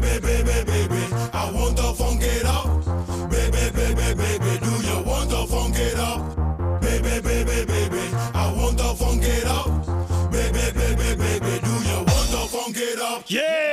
baby, baby, baby. I want the funk it up. Baby, baby, baby, do you want the funk it up? Baby, baby, baby, I want the funk it up. Baby, baby, baby, do you want the funk it up? Yeah.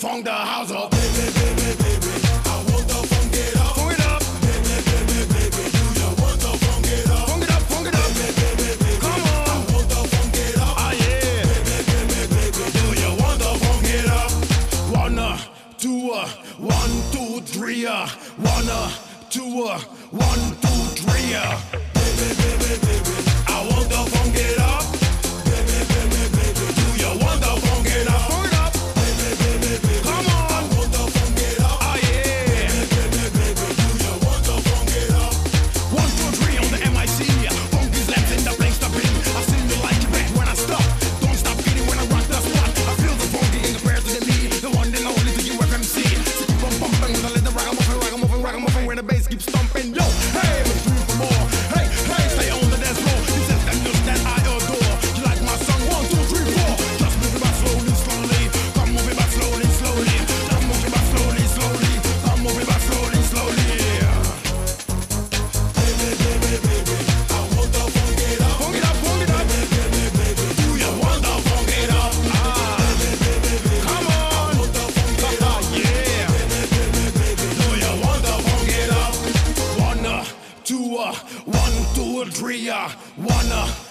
from the house of baby, baby, baby. I want the funk it up. Funk it up. Baby, baby, baby. You want the funk it up? Funk it up, funk it up. Baby, baby, baby. Come on. I want the funk it up. Ah, yeah. Baby, baby, baby. You want the funk it up? Uh, one, uh, two, uh, one, two, three, uh. Baby, baby, baby. Andrea, wanna.